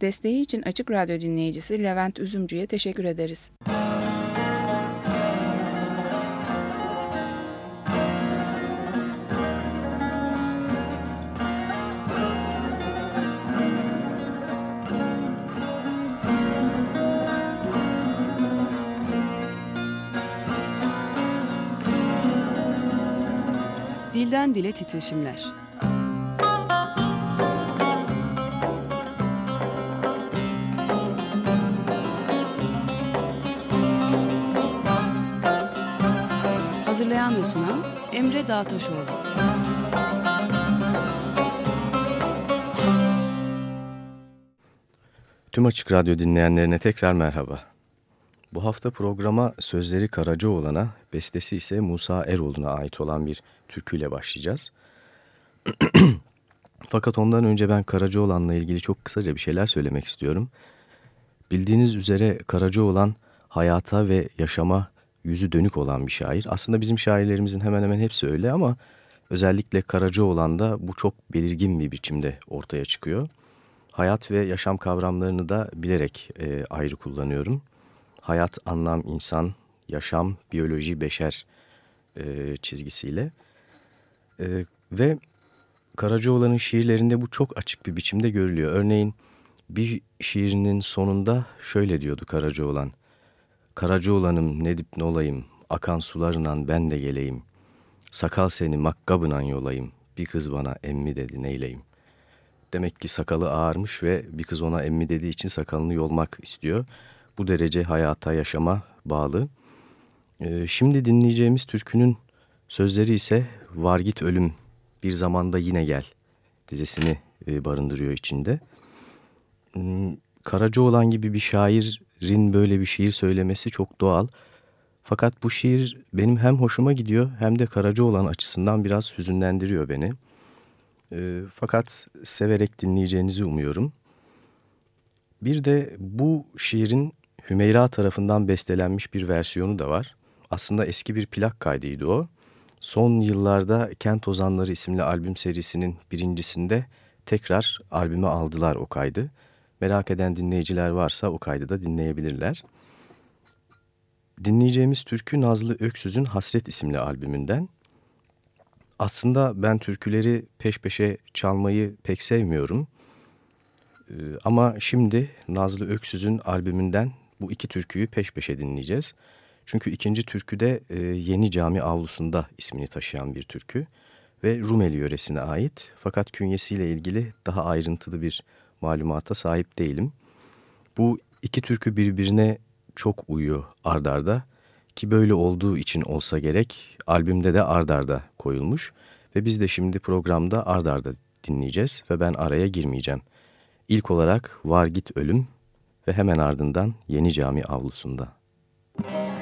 Desteği için Açık Radyo dinleyicisi Levent Üzümcü'ye teşekkür ederiz. Dilden Dile Titreşimler ve sunan Emre Dağtaşoğlu. Tüm Açık Radyo dinleyenlerine tekrar merhaba. Bu hafta programa sözleri Karacaoğlan'a, bestesi ise Musa Eroğlu'na ait olan bir türküyle başlayacağız. Fakat ondan önce ben Karacaoğlan'la ilgili çok kısaca bir şeyler söylemek istiyorum. Bildiğiniz üzere Karacaoğlan hayata ve yaşama yüzü dönük olan bir şair. Aslında bizim şairlerimizin hemen hemen hepsi öyle ama özellikle Karacaoğlan'da bu çok belirgin bir biçimde ortaya çıkıyor. Hayat ve yaşam kavramlarını da bilerek e, ayrı kullanıyorum. Hayat, anlam, insan, yaşam, biyoloji, beşer e, çizgisiyle. E, ve Karacaoğlan'ın şiirlerinde bu çok açık bir biçimde görülüyor. Örneğin bir şiirinin sonunda şöyle diyordu Karacaoğlan. Karacaoğlan'ım ne dip ne olayım, akan sularından ben de geleyim. Sakal seni makkabınan yolayım, bir kız bana emmi dedi neyleyim. Demek ki sakalı ağarmış ve bir kız ona emmi dediği için sakalını yolmak istiyor. Bu derece hayata, yaşama bağlı. Ee, şimdi dinleyeceğimiz türkünün sözleri ise Var git ölüm bir zamanda yine gel dizesini e, barındırıyor içinde. Hmm, Karacaoğlan gibi bir şairin böyle bir şiir söylemesi çok doğal. Fakat bu şiir benim hem hoşuma gidiyor hem de Karacaoğlan açısından biraz hüzünlendiriyor beni. E, fakat severek dinleyeceğinizi umuyorum. Bir de bu şiirin Hümeyra tarafından bestelenmiş bir versiyonu da var. Aslında eski bir plak kaydıydı o. Son yıllarda Kent Ozanları isimli albüm serisinin birincisinde tekrar albüme aldılar o kaydı. Merak eden dinleyiciler varsa o kaydı da dinleyebilirler. Dinleyeceğimiz türkü Nazlı Öksüz'ün Hasret isimli albümünden. Aslında ben türküleri peş peşe çalmayı pek sevmiyorum. Ee, ama şimdi Nazlı Öksüz'ün albümünden bu iki türküyü peş peşe dinleyeceğiz. Çünkü ikinci türkü de e, Yeni Cami Avlusu'nda ismini taşıyan bir türkü ve Rumeli yöresine ait. Fakat künyesiyle ilgili daha ayrıntılı bir malumata sahip değilim. Bu iki türkü birbirine çok uyuyor ardarda ki böyle olduğu için olsa gerek albümde de ardarda koyulmuş ve biz de şimdi programda ardarda dinleyeceğiz ve ben araya girmeyeceğim. İlk olarak Var Git Ölüm ve hemen ardından Yeni Cami Avlusu'nda. Müzik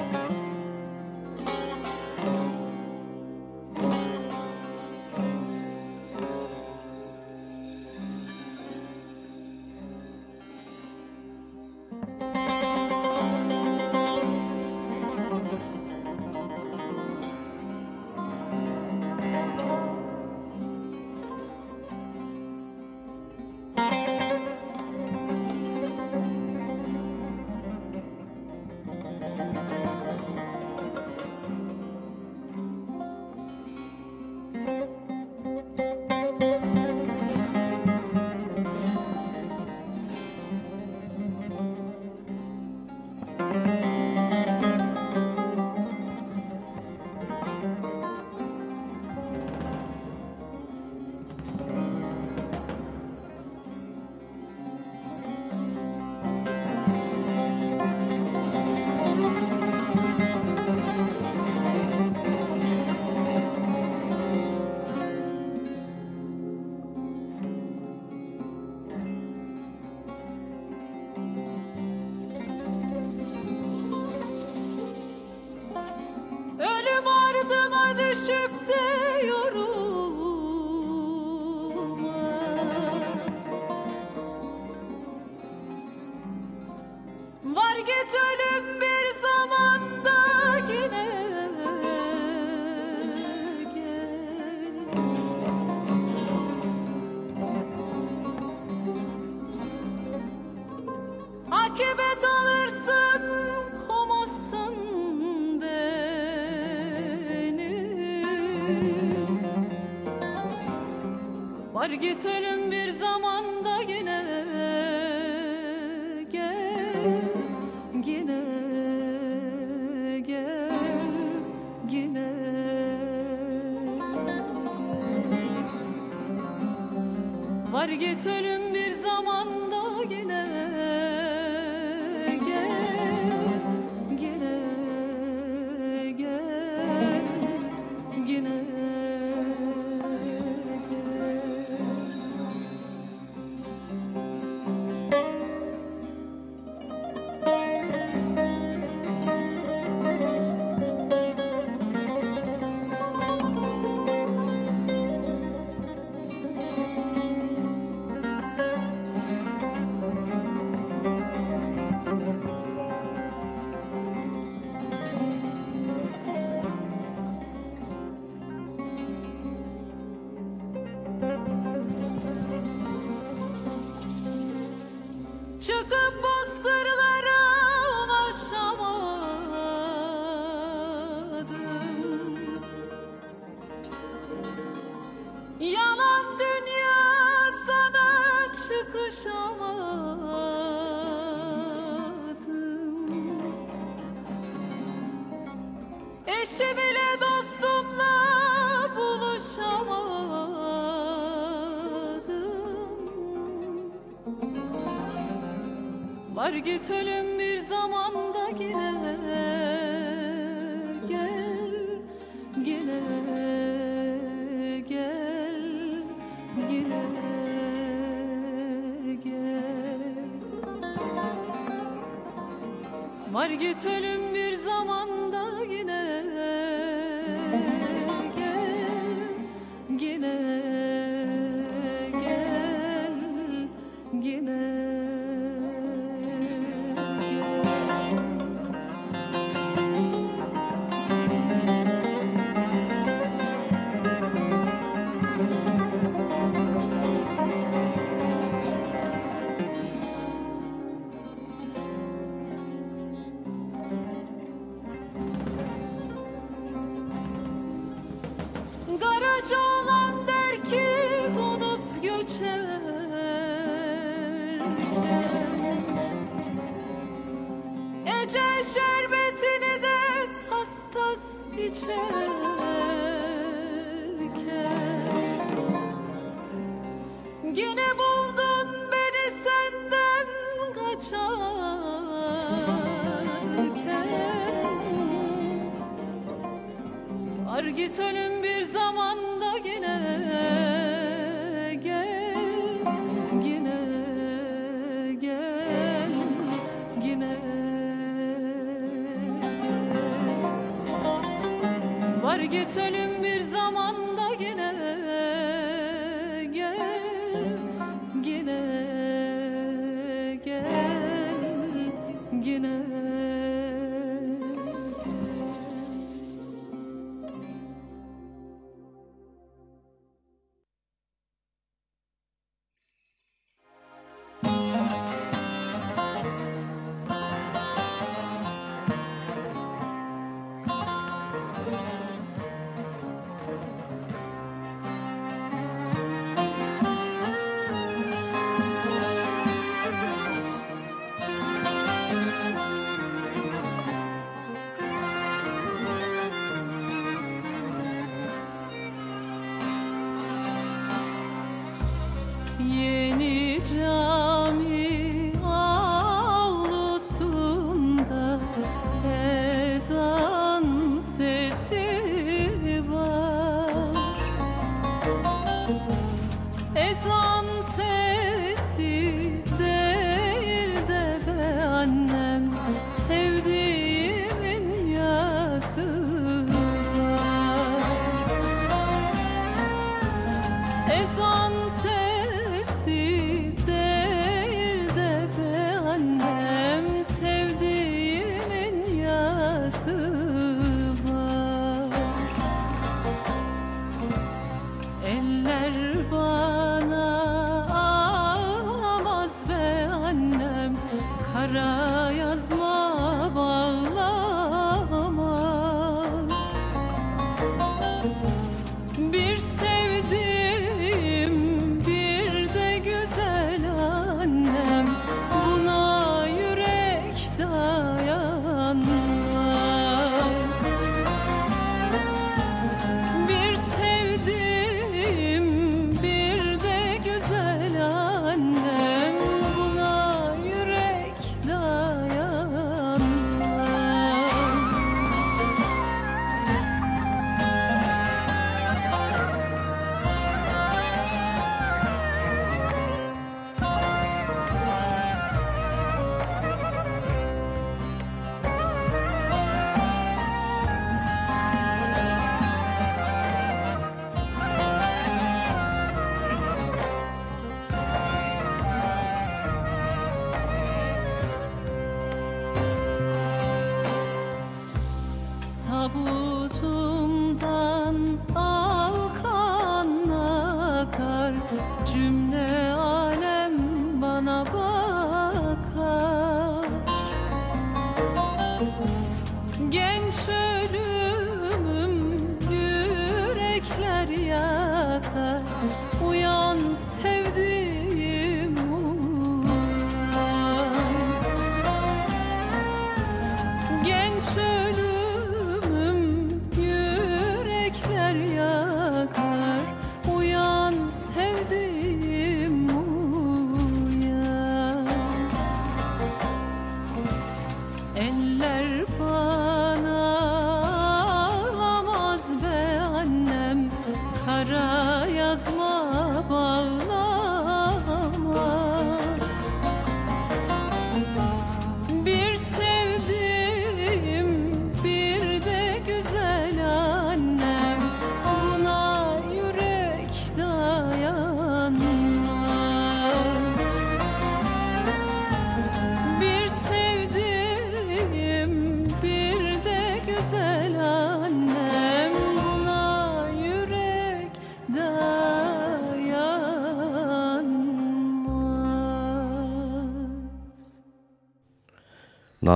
Var git ölüm bir zamanda yine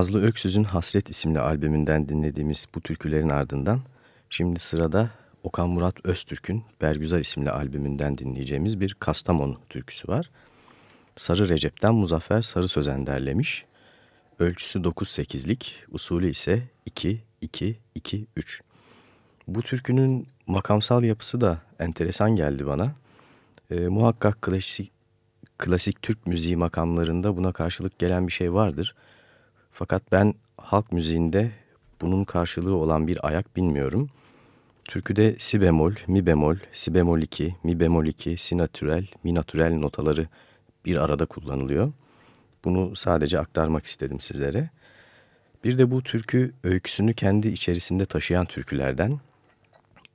Nazlı Öksüz'ün Hasret isimli albümünden dinlediğimiz bu türkülerin ardından şimdi sırada Okan Murat Öztürk'ün Bergüzar isimli albümünden dinleyeceğimiz bir Kastamonu türküsü var. Sarı Recep'ten Muzaffer Sarı Sözen derlemiş. Ölçüsü 9-8'lik, usulü ise 2-2-2-3. Bu türkünün makamsal yapısı da enteresan geldi bana. E, muhakkak klasik, klasik Türk müziği makamlarında buna karşılık gelen bir şey vardır. Fakat ben halk müziğinde bunun karşılığı olan bir ayak bilmiyorum. Türküde si bemol, mi bemol, si bemol 2, mi bemol 2, si natürel, mi natürel notaları bir arada kullanılıyor. Bunu sadece aktarmak istedim sizlere. Bir de bu türkü öyküsünü kendi içerisinde taşıyan türkülerden.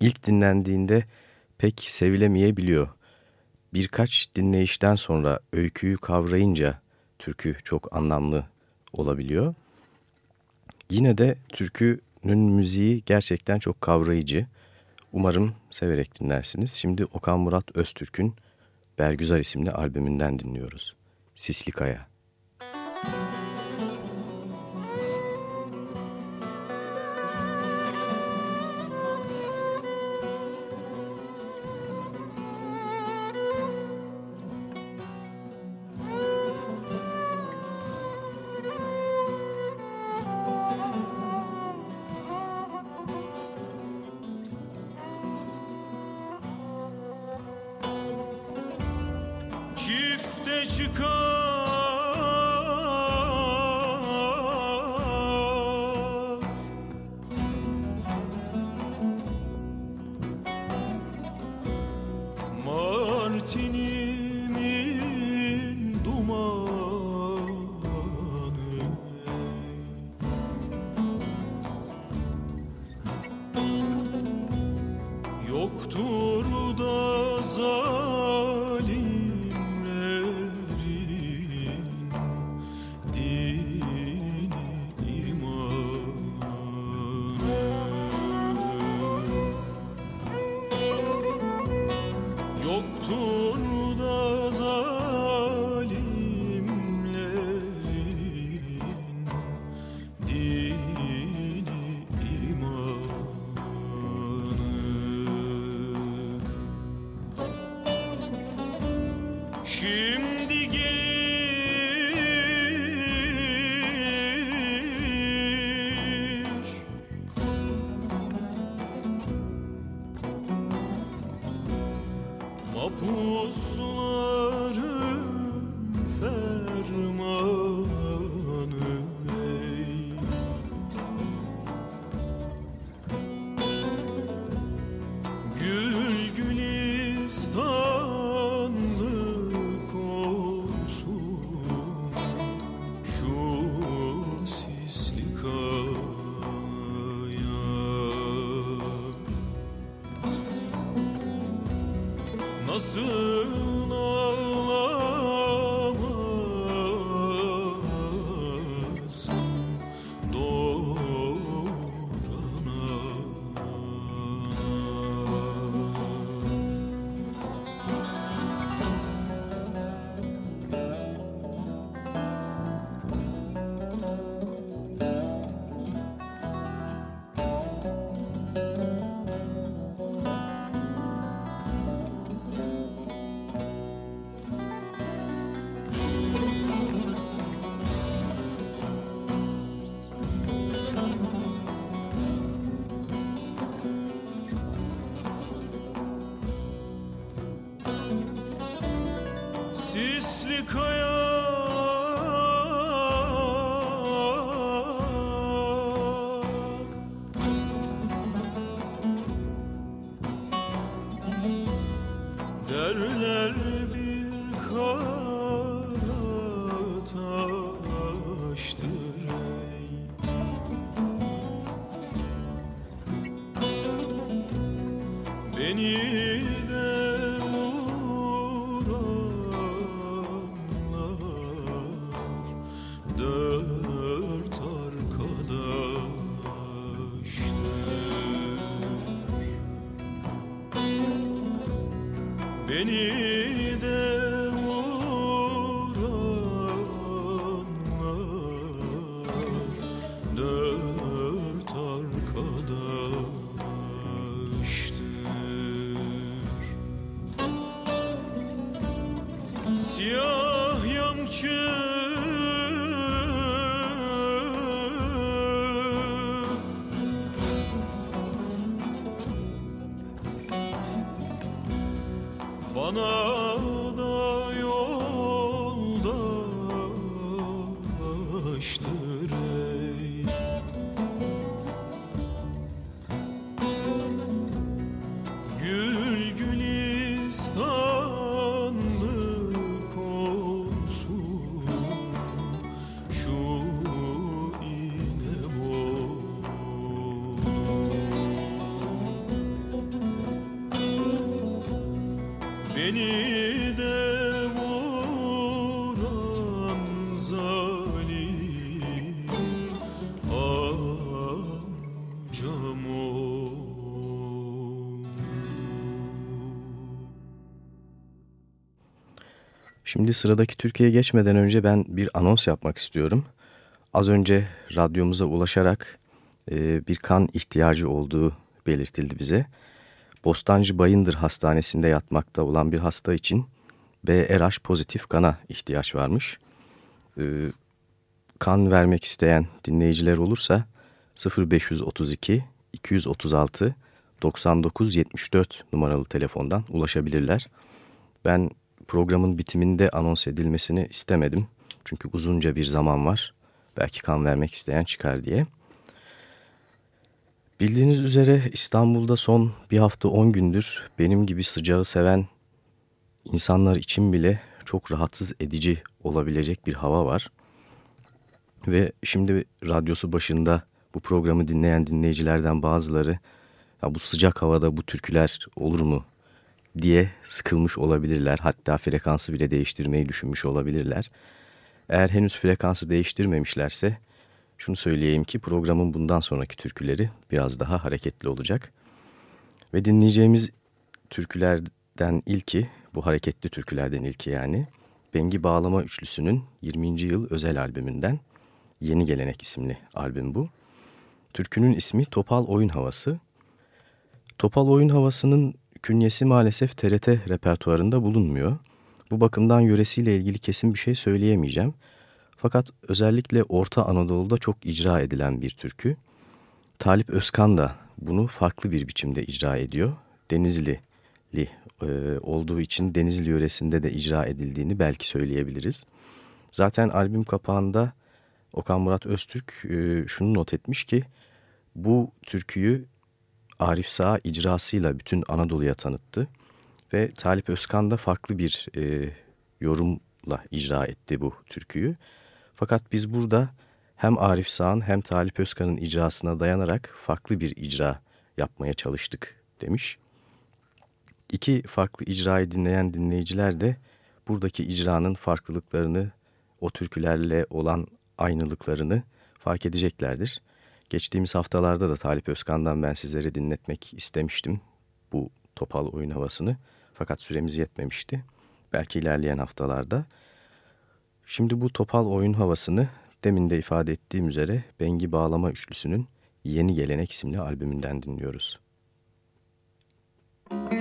İlk dinlendiğinde pek sevilemeyebiliyor. Birkaç dinleyişten sonra öyküyü kavrayınca türkü çok anlamlı olabiliyor. Yine de türkünün müziği gerçekten çok kavrayıcı. Umarım severek dinlersiniz. Şimdi Okan Murat Öztürk'ün Bergüzar isimli albümünden dinliyoruz. Sisli Kaya. Şimdi sıradaki Türkiye'ye geçmeden önce ben bir anons yapmak istiyorum. Az önce radyomuza ulaşarak bir kan ihtiyacı olduğu belirtildi bize. Bostancı Bayındır Hastanesi'nde yatmakta olan bir hasta için BRH pozitif kana ihtiyaç varmış. E, kan vermek isteyen dinleyiciler olursa 0532 236 99 74 numaralı telefondan ulaşabilirler. Ben programın bitiminde anons edilmesini istemedim. Çünkü uzunca bir zaman var. Belki kan vermek isteyen çıkar diye. Bildiğiniz üzere İstanbul'da son bir hafta on gündür benim gibi sıcağı seven insanlar için bile çok rahatsız edici olabilecek bir hava var. Ve şimdi radyosu başında bu programı dinleyen dinleyicilerden bazıları ya bu sıcak havada bu türküler olur mu diye sıkılmış olabilirler. Hatta frekansı bile değiştirmeyi düşünmüş olabilirler. Eğer henüz frekansı değiştirmemişlerse şunu söyleyeyim ki programın bundan sonraki türküleri biraz daha hareketli olacak. Ve dinleyeceğimiz türkülerden ilki, bu hareketli türkülerden ilki yani, Bengi Bağlama Üçlüsü'nün 20. yıl özel albümünden Yeni Gelenek isimli albüm bu. Türkünün ismi Topal Oyun Havası. Topal Oyun Havası'nın künyesi maalesef TRT repertuarında bulunmuyor. Bu bakımdan yöresiyle ilgili kesin bir şey söyleyemeyeceğim. Fakat özellikle Orta Anadolu'da çok icra edilen bir türkü. Talip Özkan da bunu farklı bir biçimde icra ediyor. Denizli e, olduğu için Denizli yöresinde de icra edildiğini belki söyleyebiliriz. Zaten albüm kapağında Okan Murat Öztürk e, şunu not etmiş ki bu türküyü Arif Sağ icrasıyla bütün Anadolu'ya tanıttı. Ve Talip Özkan da farklı bir e, yorumla icra etti bu türküyü. Fakat biz burada hem Arif Sağ'ın hem Talip Özkan'ın icrasına dayanarak farklı bir icra yapmaya çalıştık demiş. İki farklı icrayı dinleyen dinleyiciler de buradaki icranın farklılıklarını, o türkülerle olan aynılıklarını fark edeceklerdir. Geçtiğimiz haftalarda da Talip Özkan'dan ben sizlere dinletmek istemiştim bu topal oyun havasını. Fakat süremiz yetmemişti. Belki ilerleyen haftalarda. Şimdi bu topal oyun havasını demin de ifade ettiğim üzere Bengi Bağlama Üçlüsü'nün Yeni Gelenek isimli albümünden dinliyoruz. Müzik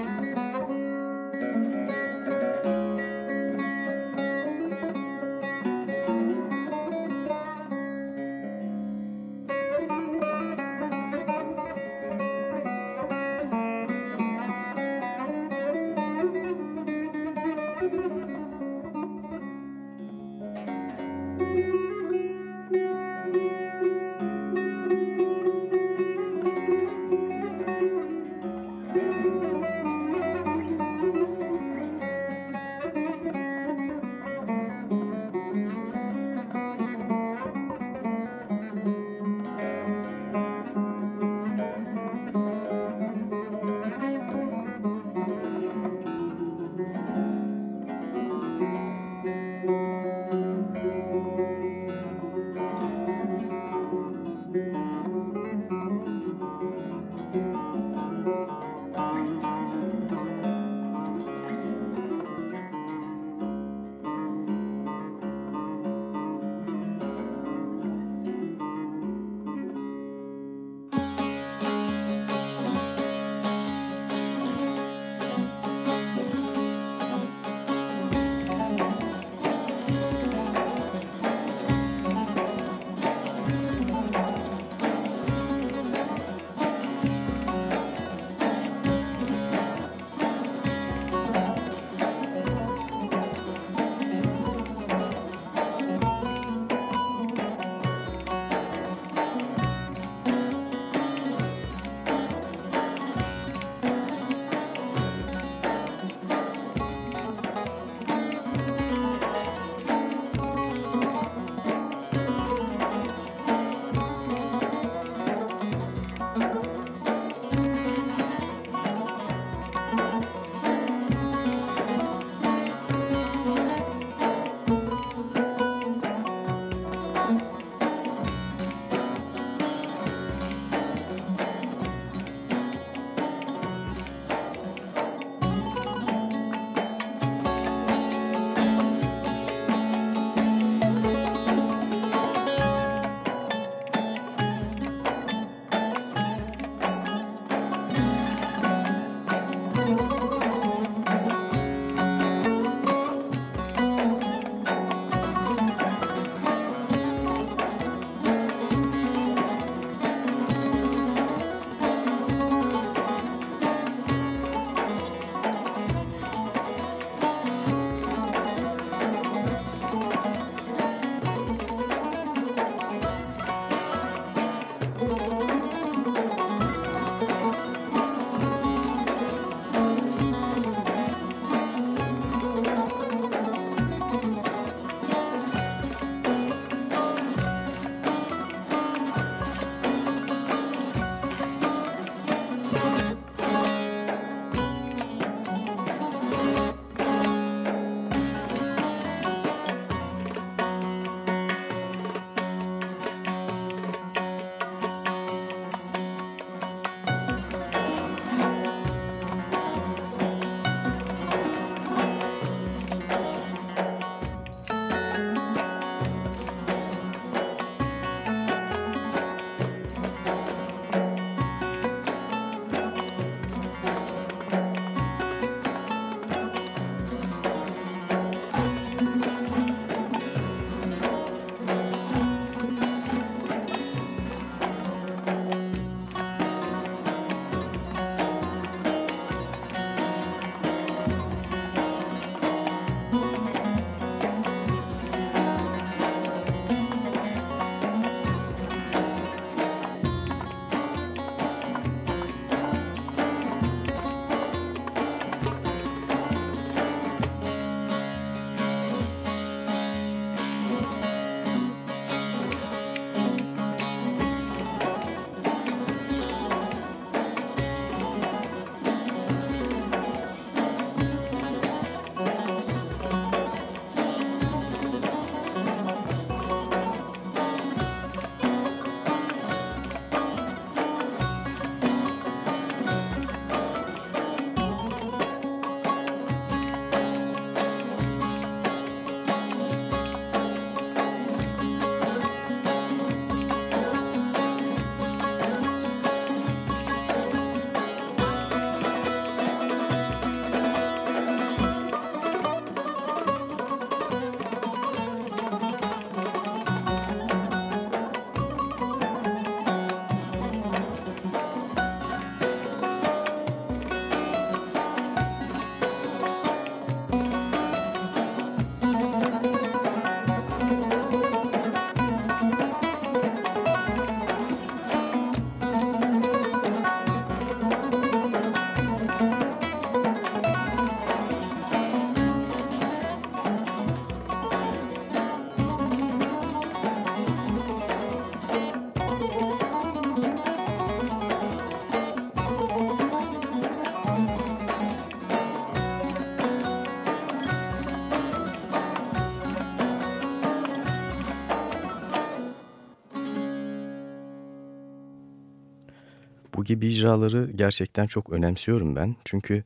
Bu gibi icraları gerçekten çok önemsiyorum ben. Çünkü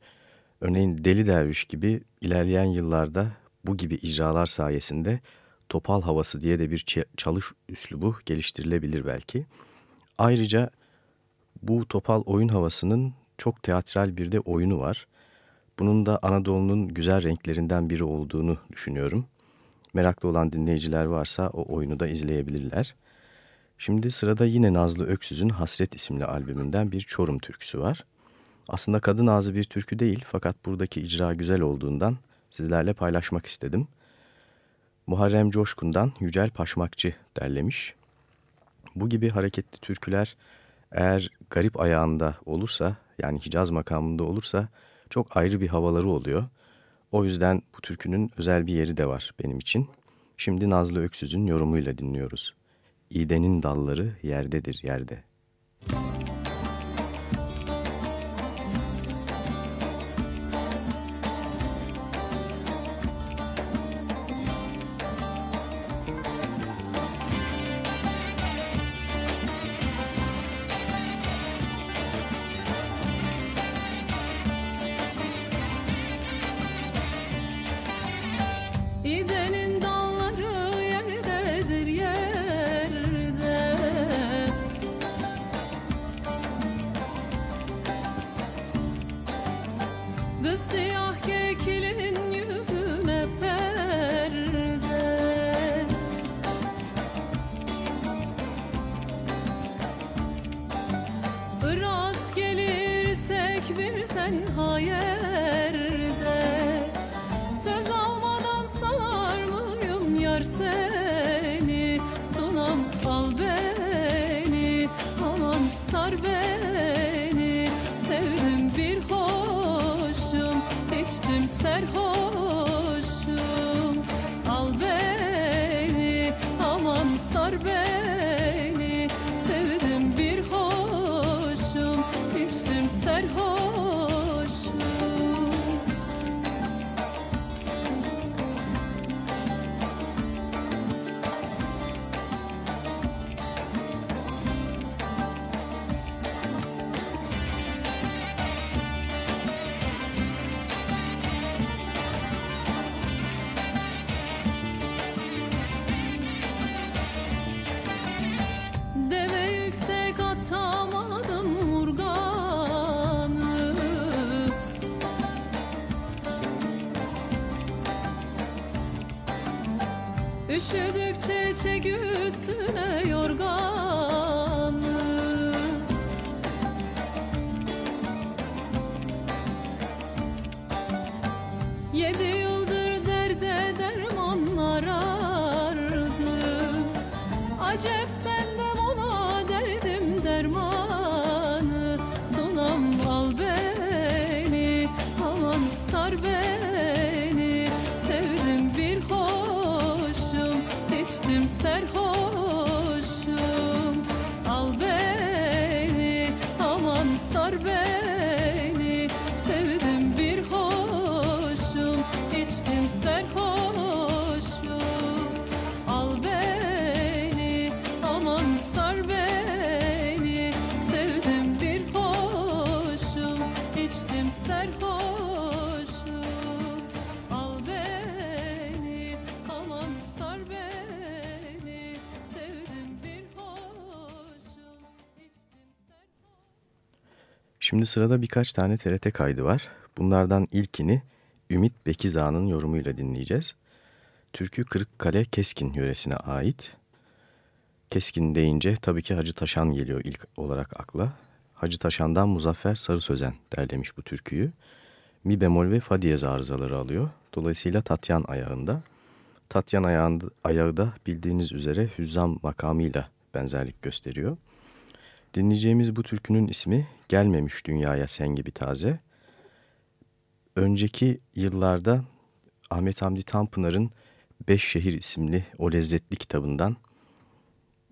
örneğin Deli Derviş gibi ilerleyen yıllarda bu gibi icralar sayesinde topal havası diye de bir çalış üslubu geliştirilebilir belki. Ayrıca bu topal oyun havasının çok teatral bir de oyunu var. Bunun da Anadolu'nun güzel renklerinden biri olduğunu düşünüyorum. Meraklı olan dinleyiciler varsa o oyunu da izleyebilirler. Şimdi sırada yine Nazlı Öksüz'ün Hasret isimli albümünden bir Çorum türküsü var. Aslında kadın ağzı bir türkü değil fakat buradaki icra güzel olduğundan sizlerle paylaşmak istedim. Muharrem Coşkun'dan Yücel Paşmakçı derlemiş. Bu gibi hareketli türküler eğer garip ayağında olursa yani Hicaz makamında olursa çok ayrı bir havaları oluyor. O yüzden bu türkünün özel bir yeri de var benim için. Şimdi Nazlı Öksüz'ün yorumuyla dinliyoruz. İğdenin dalları yerdedir yerde. Oh yeah. Şimdi sırada birkaç tane TRT kaydı var. Bunlardan ilkini Ümit Bekizağ'ın yorumuyla dinleyeceğiz. Türkü Kırıkkale Keskin yöresine ait. Keskin deyince tabii ki Hacı Taşan geliyor ilk olarak akla. Hacı Taşan'dan Muzaffer Sarı Sözen derlemiş bu türküyü. Mi bemol ve fa diyez arızaları alıyor. Dolayısıyla Tatyan ayağında. Tatyan ayağında, ayağı da bildiğiniz üzere hüzzam makamıyla benzerlik gösteriyor. Dinleyeceğimiz bu türkünün ismi Gelmemiş Dünyaya Sen Gibi Taze. Önceki yıllarda Ahmet Hamdi Tanpınar'ın Beş Şehir isimli o lezzetli kitabından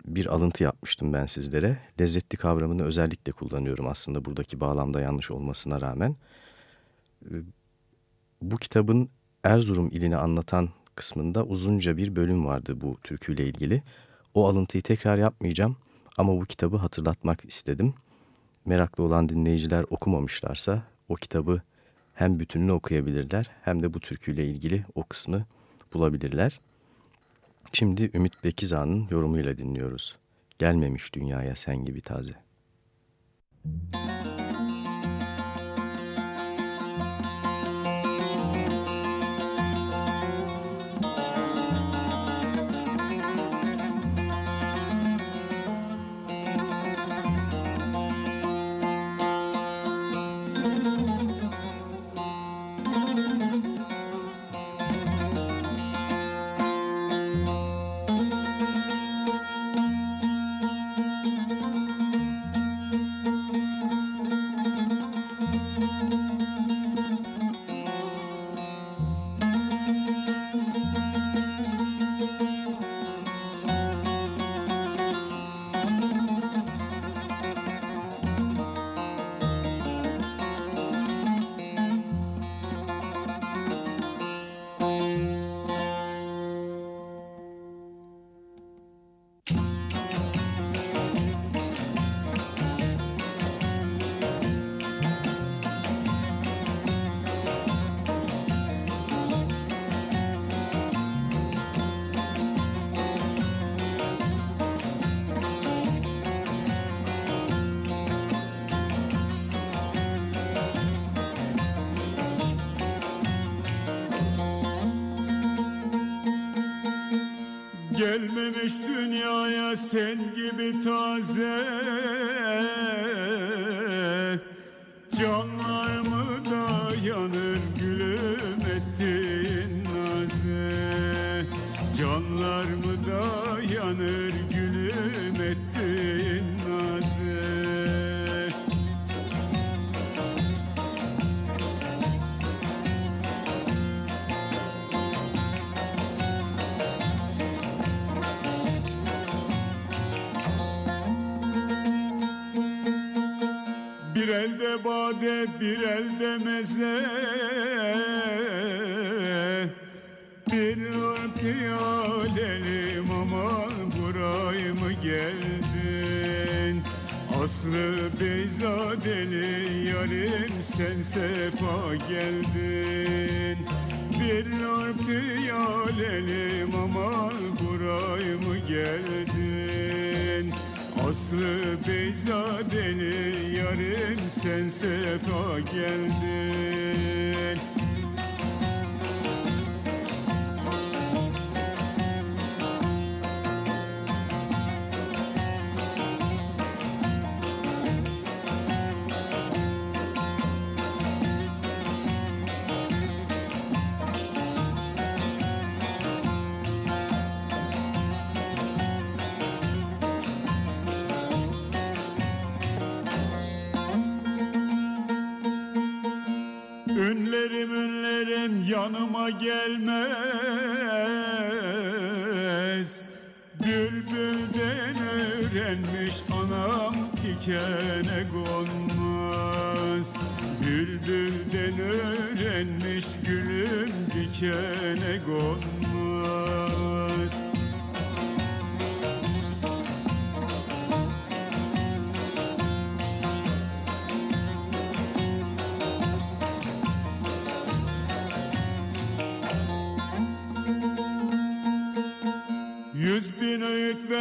bir alıntı yapmıştım ben sizlere. Lezzetli kavramını özellikle kullanıyorum aslında buradaki bağlamda yanlış olmasına rağmen. Ee, Bu kitabın Erzurum ilini anlatan kısmında uzunca bir bölüm vardı bu türküyle ilgili. O alıntıyı tekrar yapmayacağım ama bu kitabı hatırlatmak istedim. meraklı olan dinleyiciler okumamışlarsa o kitabı hem bütününü okuyabilirler hem de bu türküyle ilgili o kısmı bulabilirler. Şimdi Ümit Bekizan'ın yorumuyla dinliyoruz. Gelmemiş dünyaya sen gibi taze. Müzik Gelmemiş dünyaya sen bade bir elde meze Bir piyalelim aman buraya mı geldin? Aslı Beyzadeli yarim sen sefa geldin. Bir piyalelim aman buraya mı geldin Aslı Beyzadeli yarim sen sefa geldin yanıma gelmez. Bülbülden öğrenmiş anam dikene konmaz. Bülbülden öğrenmiş gülüm dikene konmaz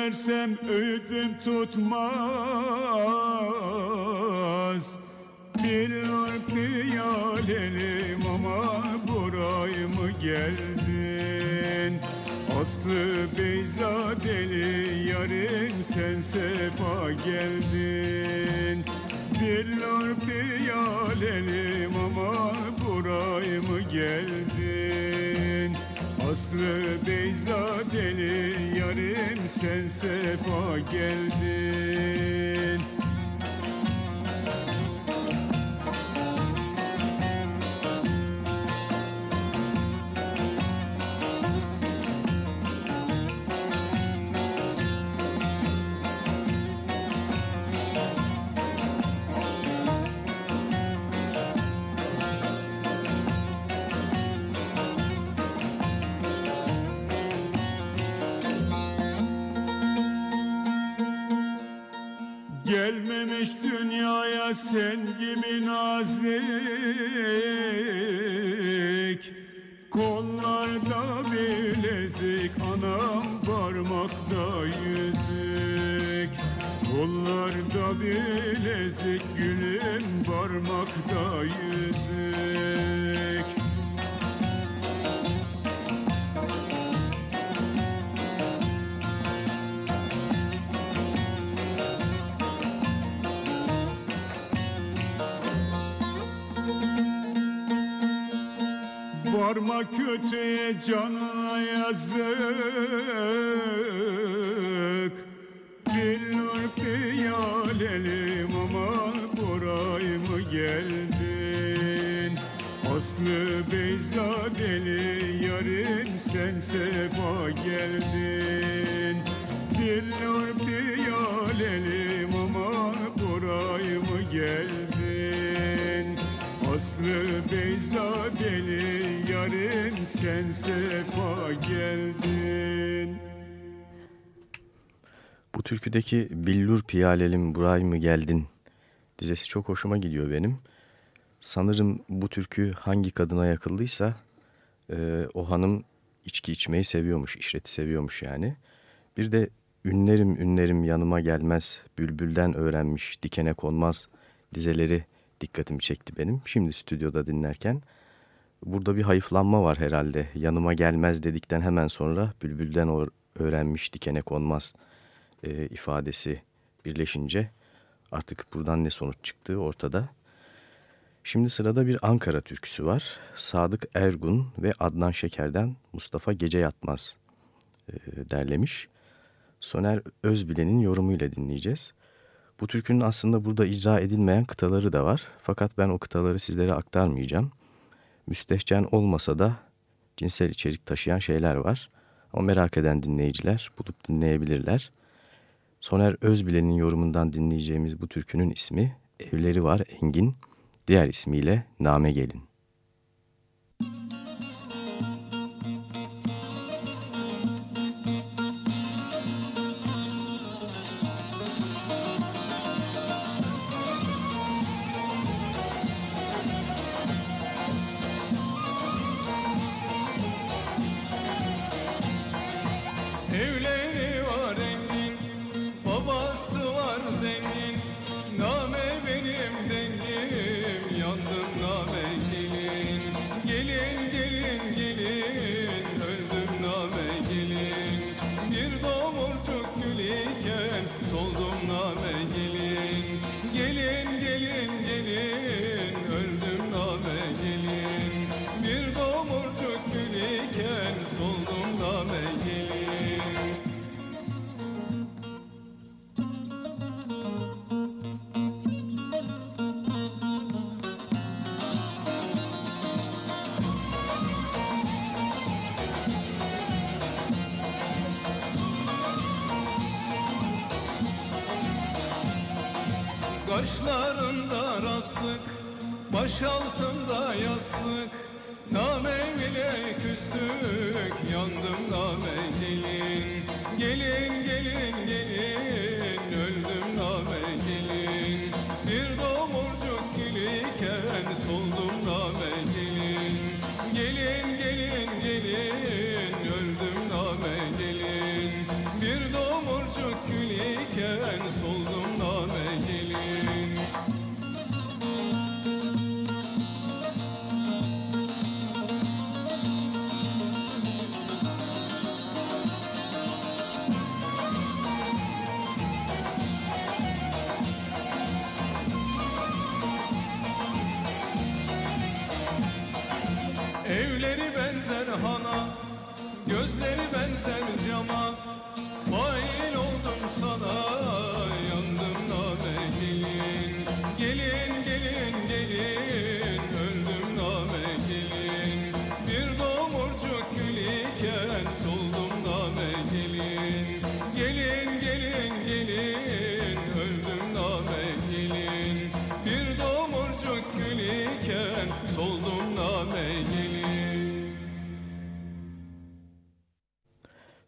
versem öğütüm tutmaz. Bir yalelim ama buraya mı geldin? Aslı Beyzadeli yarim sen sefa geldin. Bir yalelim ama buraya mı geldin? Aslı yarim sen sefa geldin Aslı Beyza deli yarim sen sefa geldin. Billur piyalelim aman Koray mı geldin? Aslı Beyza deli yarim sen sefa geldin. Bu türküdeki Billur piyalelim buray mı geldin dizesi çok hoşuma gidiyor benim. Sanırım bu türkü hangi kadına yakıldıysa e, o hanım içki içmeyi seviyormuş, işreti seviyormuş yani. Bir de ünlerim ünlerim yanıma gelmez, bülbülden öğrenmiş, dikene konmaz dizeleri dikkatimi çekti benim. Şimdi stüdyoda dinlerken burada bir hayıflanma var herhalde. Yanıma gelmez dedikten hemen sonra bülbülden öğrenmiş dikene konmaz e, ifadesi birleşince artık buradan ne sonuç çıktığı ortada. Şimdi sırada bir Ankara türküsü var. Sadık Ergun ve Adnan Şeker'den Mustafa Gece Yatmaz e, derlemiş. Soner Özbilen'in yorumuyla dinleyeceğiz. Bu türkünün aslında burada icra edilmeyen kıtaları da var. Fakat ben o kıtaları sizlere aktarmayacağım. Müstehcen olmasa da cinsel içerik taşıyan şeyler var. Ama merak eden dinleyiciler bulup dinleyebilirler. Soner Özbilen'in yorumundan dinleyeceğimiz bu türkünün ismi Evleri Var Engin, diğer ismiyle Name Gelin.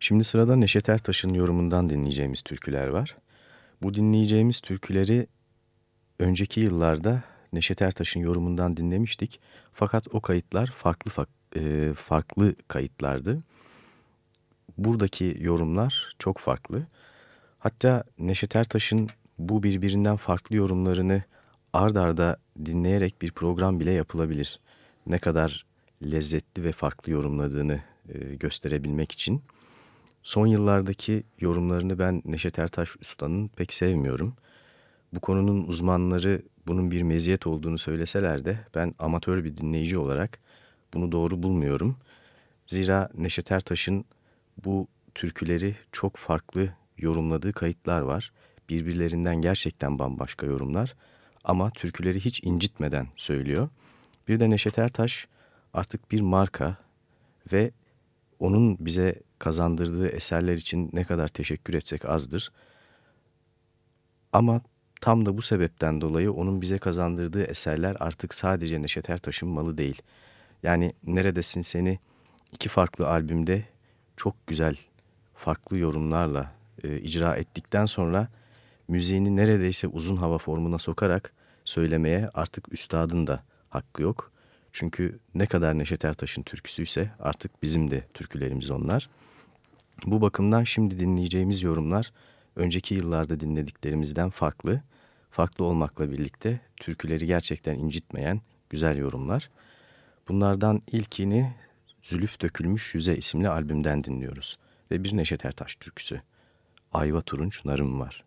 Şimdi sırada Neşet Ertaş'ın yorumundan dinleyeceğimiz türküler var. Bu dinleyeceğimiz türküleri önceki yıllarda Neşet Ertaş'ın yorumundan dinlemiştik. Fakat o kayıtlar farklı e, farklı kayıtlardı. Buradaki yorumlar çok farklı. Hatta Neşet Ertaş'ın bu birbirinden farklı yorumlarını ard arda dinleyerek bir program bile yapılabilir. Ne kadar lezzetli ve farklı yorumladığını e, gösterebilmek için. Son yıllardaki yorumlarını ben Neşet Ertaş Usta'nın pek sevmiyorum. Bu konunun uzmanları bunun bir meziyet olduğunu söyleseler de ben amatör bir dinleyici olarak bunu doğru bulmuyorum. Zira Neşet Ertaş'ın bu türküleri çok farklı yorumladığı kayıtlar var. Birbirlerinden gerçekten bambaşka yorumlar ama türküleri hiç incitmeden söylüyor. Bir de Neşet Ertaş artık bir marka ve onun bize kazandırdığı eserler için ne kadar teşekkür etsek azdır. Ama tam da bu sebepten dolayı onun bize kazandırdığı eserler artık sadece Neşet Ertaş'ın malı değil. Yani Neredesin Seni iki farklı albümde çok güzel farklı yorumlarla e, icra ettikten sonra müziğini neredeyse uzun hava formuna sokarak söylemeye artık üstadın da hakkı yok. Çünkü ne kadar Neşet Ertaş'ın türküsüyse artık bizim de türkülerimiz onlar. Bu bakımdan şimdi dinleyeceğimiz yorumlar önceki yıllarda dinlediklerimizden farklı. Farklı olmakla birlikte türküleri gerçekten incitmeyen güzel yorumlar. Bunlardan ilkini Zülüf Dökülmüş Yüze isimli albümden dinliyoruz ve bir Neşet Ertaş türküsü. Ayva Turunç Narım var.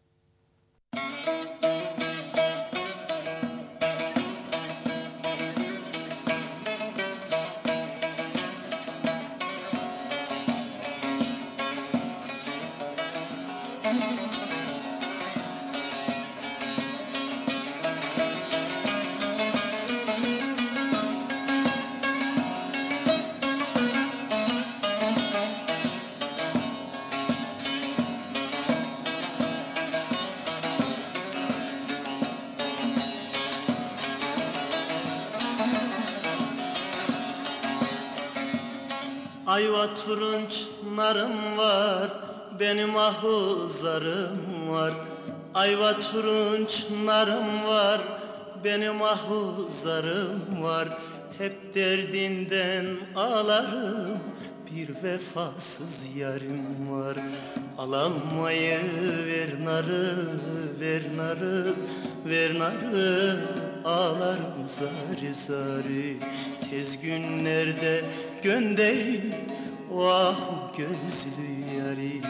Ayva Benim ahuzarım var. Ayva turunç narım var. Benim ahuzarım var. Hep derdinden ağlarım. Bir vefasız yarim var. Al almayı ver narı Ver narı Ver narı. Ağlarım zari zari. Tez günlerde gönderin Vah gözlü yarim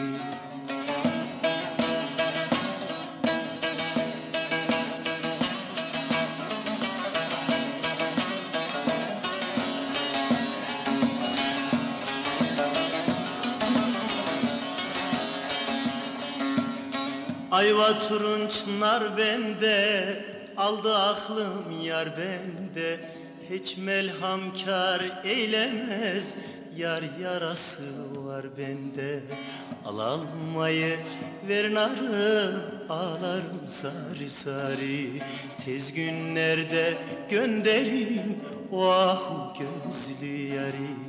Ayva turunç nar bende Aldı aklım yar bende. Hiç melhamkar eylemez Yar yarası var bende. Al almayı ver narı Ağlarım sarı sarı Tez günlerde gönderin Vah gözlü yarim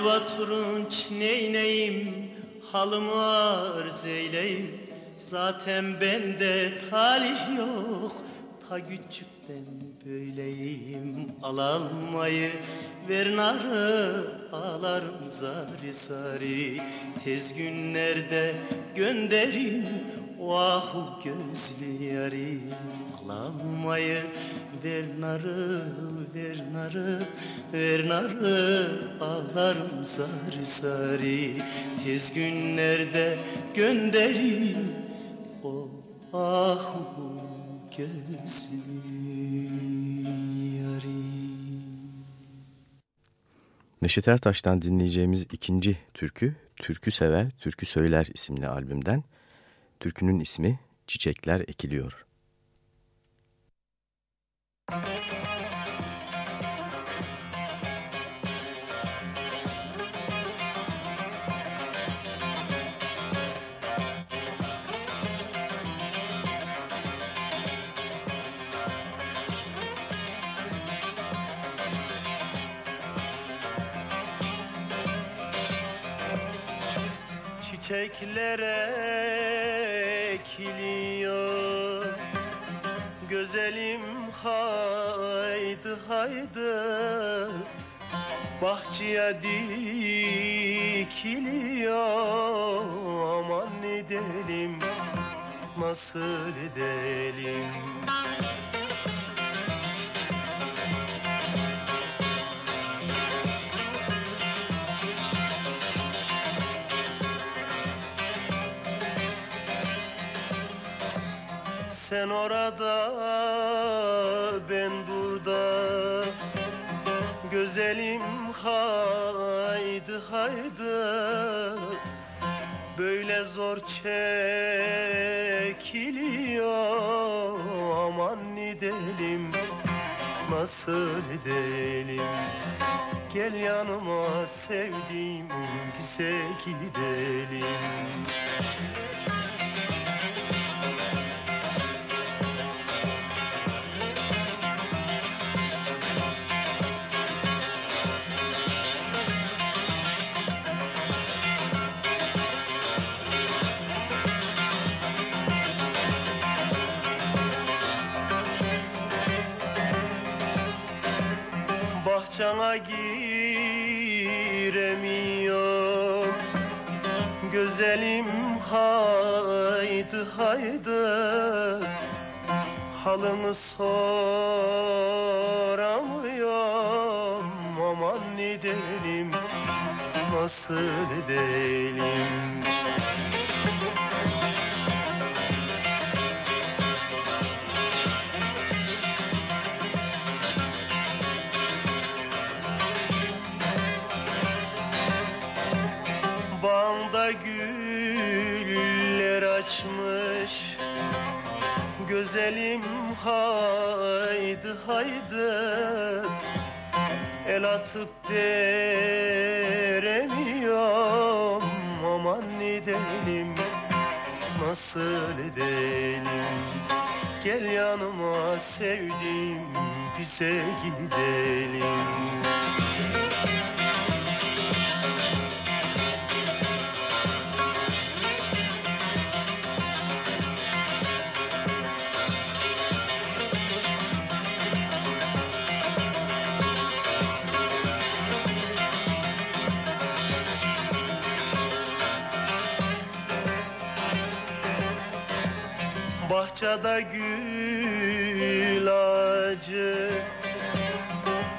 Ayva turunç neyneyim Halımı arz eyleyim. Zaten bende talih yok Ta küçükten böyleyim. Al almayı ver narı Ağlarım zari zari Tez günlerde gönderin Vahu gözlü yarim Al almayı ver narı ver narı ver narı ağlarım sarı sarı tez günlerde gönderin o ahu gözlü yarim. Neşet Ertaş'tan dinleyeceğimiz ikinci türkü Türkü Sever, Türkü Söyler isimli albümden. Türkünün ismi Çiçekler Ekiliyor çiçeklere ekiliyor Güzeli haydi Bahçeye dikiliyor. Aman edelim nasıl edelim Sen orada Güzelim haydi haydi Böyle zor çekiliyor. Aman edelim nasıl edelim Gel yanıma sevdiğim bize gidelim Güzelim haydi haydi. Halını soramıyorum Aman edelim nasıl edelim Güzelim haydi haydi. El atıp veremiyorum Aman edelim nasıl edelim? Gel yanıma sevdiğim bize gidelim Bahçede gül ağacı.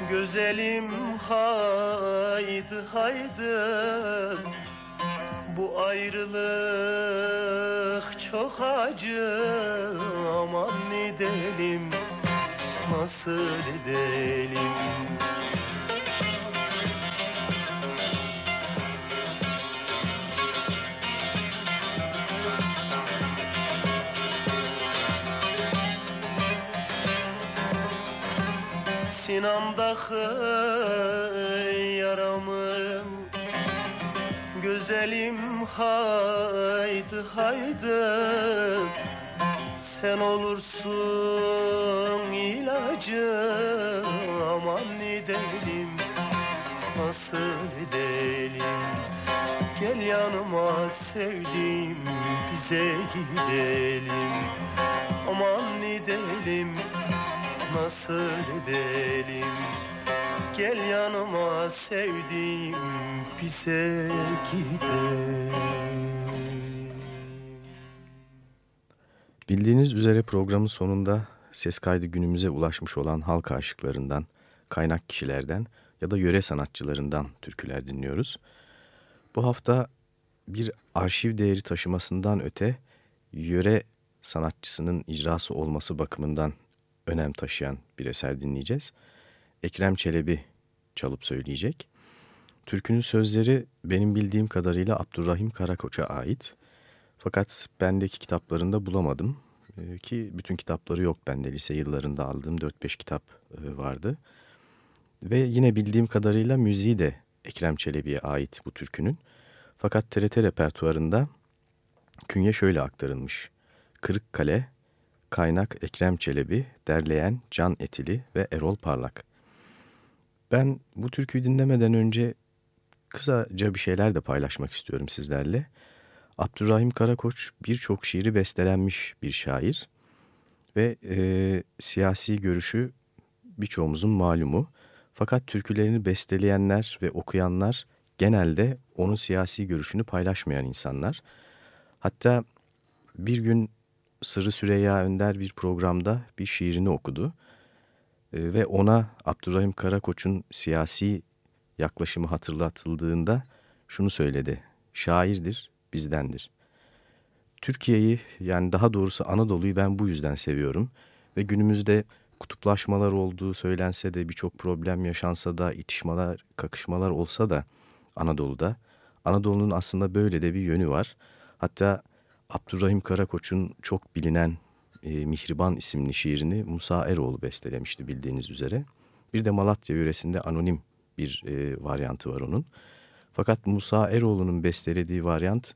Güzelim haydi haydi. Bu ayrılık çok acı. Aman edelim nasıl edelim Sinamdaki yaramı. Güzelim haydi haydi. Sen olursun ilacı. Aman edelim nasıl edelim Gel yanıma sevdiğim bize gidelim. Aman edelim nasıl edelim Gel yanıma sevdiğim bize gidelim Bildiğiniz üzere programın sonunda ses kaydı günümüze ulaşmış olan halk aşıklarından, kaynak kişilerden ya da yöre sanatçılarından türküler dinliyoruz. Bu hafta bir arşiv değeri taşımasından öte yöre sanatçısının icrası olması bakımından önem taşıyan bir eser dinleyeceğiz. Ekrem Çelebi çalıp söyleyecek. Türkünün sözleri benim bildiğim kadarıyla Abdurrahim Karakoç'a ait. Fakat bendeki kitaplarında bulamadım. Ee, ki bütün kitapları yok bende. Lise yıllarında aldığım 4-5 kitap e, vardı. Ve yine bildiğim kadarıyla müziği de Ekrem Çelebi'ye ait bu türkünün. Fakat TRT repertuarında künye şöyle aktarılmış. Kırıkkale, kaynak Ekrem Çelebi, derleyen Can Etili ve Erol Parlak. Ben bu türküyü dinlemeden önce kısaca bir şeyler de paylaşmak istiyorum sizlerle. Abdurrahim Karakoç birçok şiiri bestelenmiş bir şair ve e, siyasi görüşü birçoğumuzun malumu. Fakat türkülerini besteleyenler ve okuyanlar genelde onun siyasi görüşünü paylaşmayan insanlar. Hatta bir gün Sırrı Süreyya Önder bir programda bir şiirini okudu. E, ve ona Abdurrahim Karakoç'un siyasi yaklaşımı hatırlatıldığında şunu söyledi. Şairdir, bizdendir. Türkiye'yi yani daha doğrusu Anadolu'yu ben bu yüzden seviyorum. Ve günümüzde kutuplaşmalar olduğu söylense de birçok problem yaşansa da itişmalar, kakışmalar olsa da Anadolu'da. Anadolu'nun aslında böyle de bir yönü var. Hatta Abdurrahim Karakoç'un çok bilinen e, Mihriban isimli şiirini Musa Eroğlu bestelemişti bildiğiniz üzere. Bir de Malatya yöresinde anonim bir e, varyantı var onun. Fakat Musa Eroğlu'nun bestelediği varyant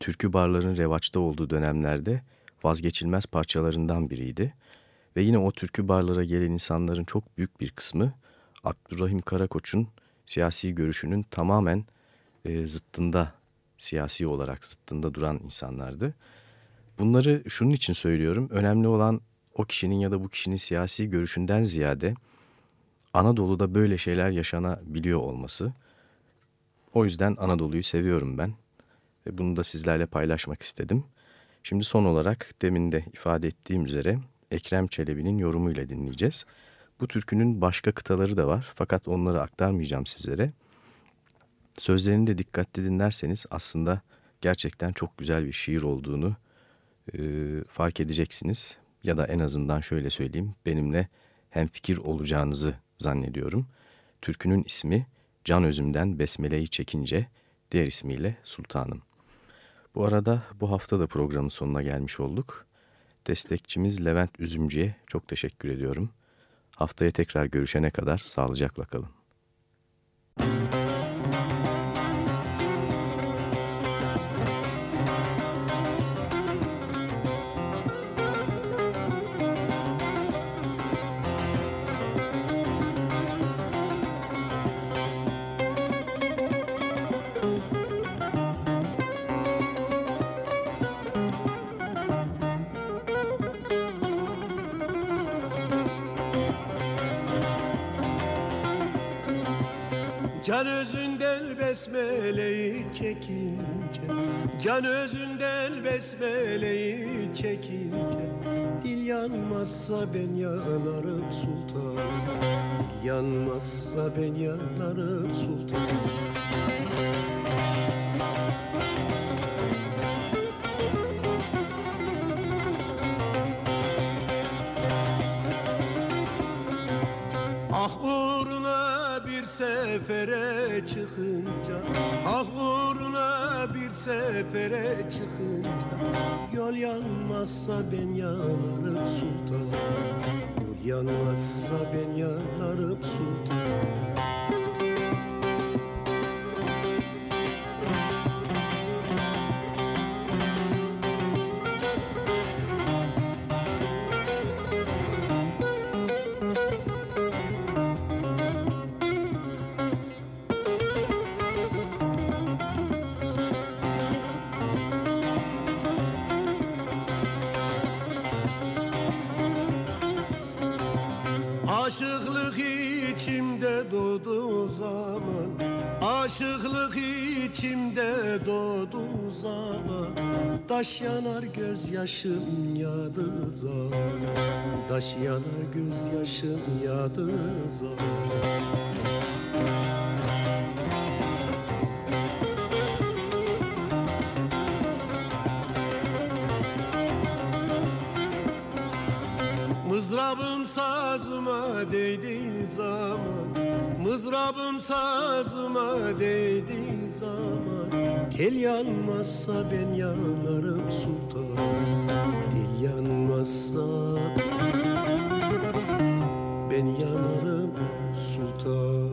türkü barların revaçta olduğu dönemlerde vazgeçilmez parçalarından biriydi. Ve yine o türkü barlara gelen insanların çok büyük bir kısmı Abdurrahim Karakoç'un siyasi görüşünün tamamen e, zıttında, siyasi olarak zıttında duran insanlardı. Bunları şunun için söylüyorum. Önemli olan o kişinin ya da bu kişinin siyasi görüşünden ziyade Anadolu'da böyle şeyler yaşanabiliyor olması. O yüzden Anadolu'yu seviyorum ben ve bunu da sizlerle paylaşmak istedim. Şimdi son olarak demin de ifade ettiğim üzere Ekrem Çelebi'nin yorumuyla dinleyeceğiz. Bu türkünün başka kıtaları da var fakat onları aktarmayacağım sizlere. Sözlerini de dikkatli dinlerseniz aslında gerçekten çok güzel bir şiir olduğunu e, fark edeceksiniz. Ya da en azından şöyle söyleyeyim benimle hemfikir olacağınızı zannediyorum. Türkünün ismi Can Özüm'den Besmele'yi çekince diğer ismiyle Sultanım. Bu arada bu hafta da programın sonuna gelmiş olduk. Destekçimiz Levent Üzümcü'ye çok teşekkür ediyorum. Haftaya tekrar görüşene kadar sağlıcakla kalın. Çekince Can özünden besmeleyi çekince Dil yanmazsa ben yanarım sultan Dil yanmazsa ben yanarım sultan Ah uğruna bir sefere çıkınca Ah uğruna bir sefere çıkınca Yol yanmazsa ben yanarım sultan Yol yanmazsa ben yanarım sultan Aşıklık içimde doğduğu zaman. Aşıklık içimde doğduğu zaman. Taş yanar gözyaşım yadığı zaman. Taş yanar gözyaşım yadığı zaman sazıma değdiği zaman. Mızrabım sazıma değdiği zaman. Tel yanmazsa ben yanarım sultan. Tel yanmazsa ben yanarım sultan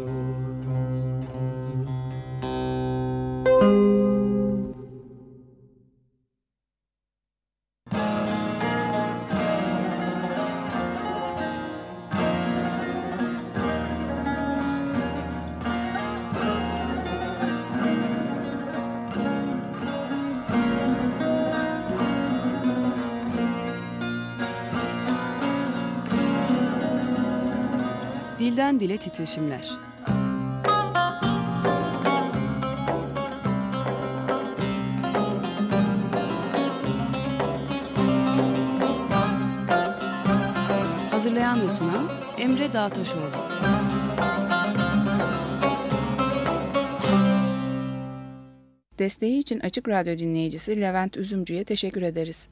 Dile Titreşimler Hazırlayan ve sunan Emre Dağtaşoğlu. Desteği için Açık Radyo dinleyicisi Levent Üzümcü'ye teşekkür ederiz.